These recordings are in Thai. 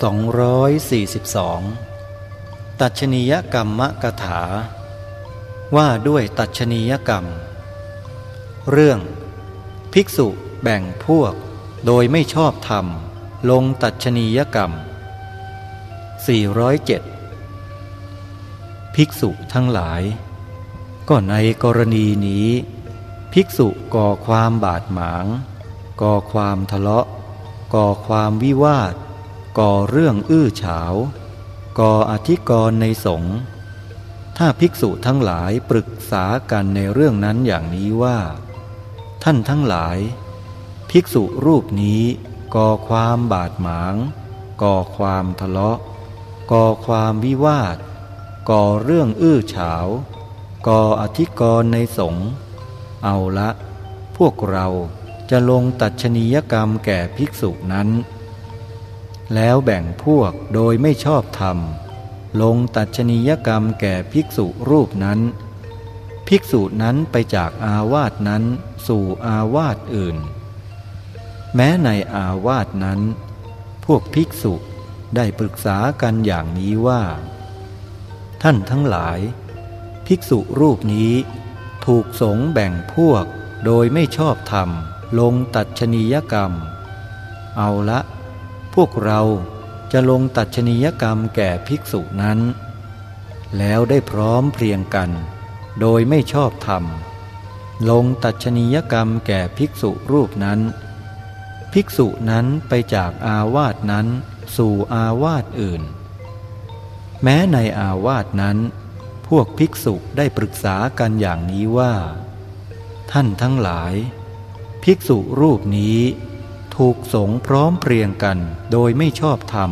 242 ตัชนียกรรมกถา ว่าด้วยตัชนียกรรม เรื่อง ภิกษุแบ่งพวกโดยไม่ชอบธรรม ลงตัชนียกรรม 407 ภิกษุทั้งหลาย ก็ในกรณีนี้ ภิกษุก่อความบาดหมาง ก่อความทะเลาะ ก่อความวิวาท ก่อเรื่องอื้อฉาว ก่ออธิกรณ์ในสงฆ์ถ้าภิกษุทั้งหลายปรึกษากันในเรื่องนั้นอย่างนี้ว่า ท่านทั้งหลาย ภิกษุรูปนี้ก่อความบาดหมาง ก่อความทะเลาะ ก่อความวิวาท ก่อเรื่องอื้อฉาว ก่ออธิกรณ์ในสงฆ์เอาละ พวกเราจะลงตัดชนียกรรมแก่ภิกษุนั้น แล้วแบ่งพวกโดยไม่ชอบธรรม ลงตัดชนียกรรมแก่ภิกษุรูปนั้น ภิกษุนั้นไปจากอาวาสนั้นสู่อาวาสอื่น แม้ในอาวาสนั้น พวกภิกษุได้ปรึกษากันอย่างนี้ว่า ท่านทั้งหลาย ภิกษุรูปนี้ ถูกสงแบ่งพวกโดยไม่ชอบธรรม ลงตัดชนียกรรม เอาละ พวกเราจะลงตัดชนียกรรมแก่ภิกษุนั้น แล้วได้พร้อมเพรียงกัน โดยไม่ชอบธรรม ลงตัดชนียกรรมแก่ภิกษุรูปนั้น ภิกษุนั้นไปจากอาวาสนั้นสู่อาวาสอื่น แม้ในอาวาสนั้น พวกภิกษุได้ปรึกษากันอย่างนี้ว่า ท่านทั้งหลาย ภิกษุรูปนี้ ถูกสงพร้อมเพรียงกันโดยไม่ชอบธรรม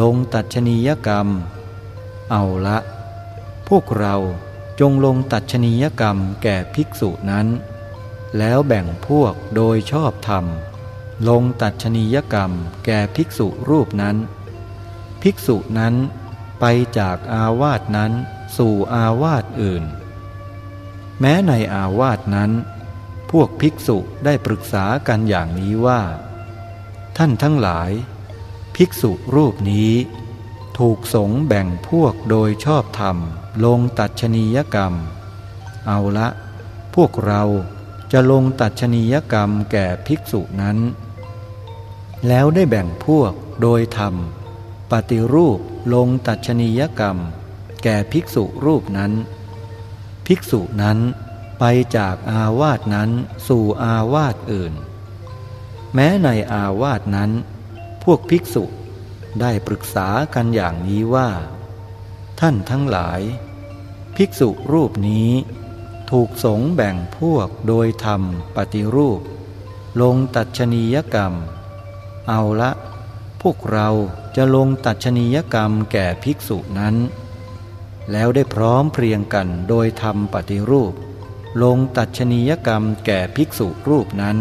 ลงตัดชนียกรรม เอาละ พวกเราจงลงตัดชนียกรรมแก่ภิกษุนั้น แล้วแบ่งพวกโดยชอบธรรม ลงตัดชนียกรรมแก่ภิกษุรูปนั้น ภิกษุนั้นไปจากอาวาสนั้นสู่อาวาสอื่น แม้ในอาวาสนั้น วกภิกษุได้ปรึกษากันอย่างนี้ว่า ท่านทั้งหลาย ภิกษุรูปนี้ ถูกสงแบ่งพวกโดยชอบธรรม ลงตัดชนียกรรม เอาละ พวกเราจะลงตัดชนียกรรมแก่ภิกษุนั้น แล้วได้แบ่งพวกโดยธรรม ปฏิรูปลงตัดชนียกรรม แก่ภิกษุรูปนั้น ภิกษุนั้น ไปจากอาวาสนั้นสู่อาวาสอื่น แม้ในอาวาสนั้น พวกภิกษุได้ปรึกษากันอย่างนี้ว่า ท่านทั้งหลาย ภิกษุรูปนี้ ถูกสงแบ่งพวกโดยธรรมปฏิรูป ลงตัดชนียกรรม เอาละ พวกเราจะลงตัดชนียกรรมแก่ภิกษุนั้น แล้วได้พร้อมเพรียงกันโดยธรรมปฏิรูป ลงตัดชนียกรรมแก่ภิกษุรูปนั้น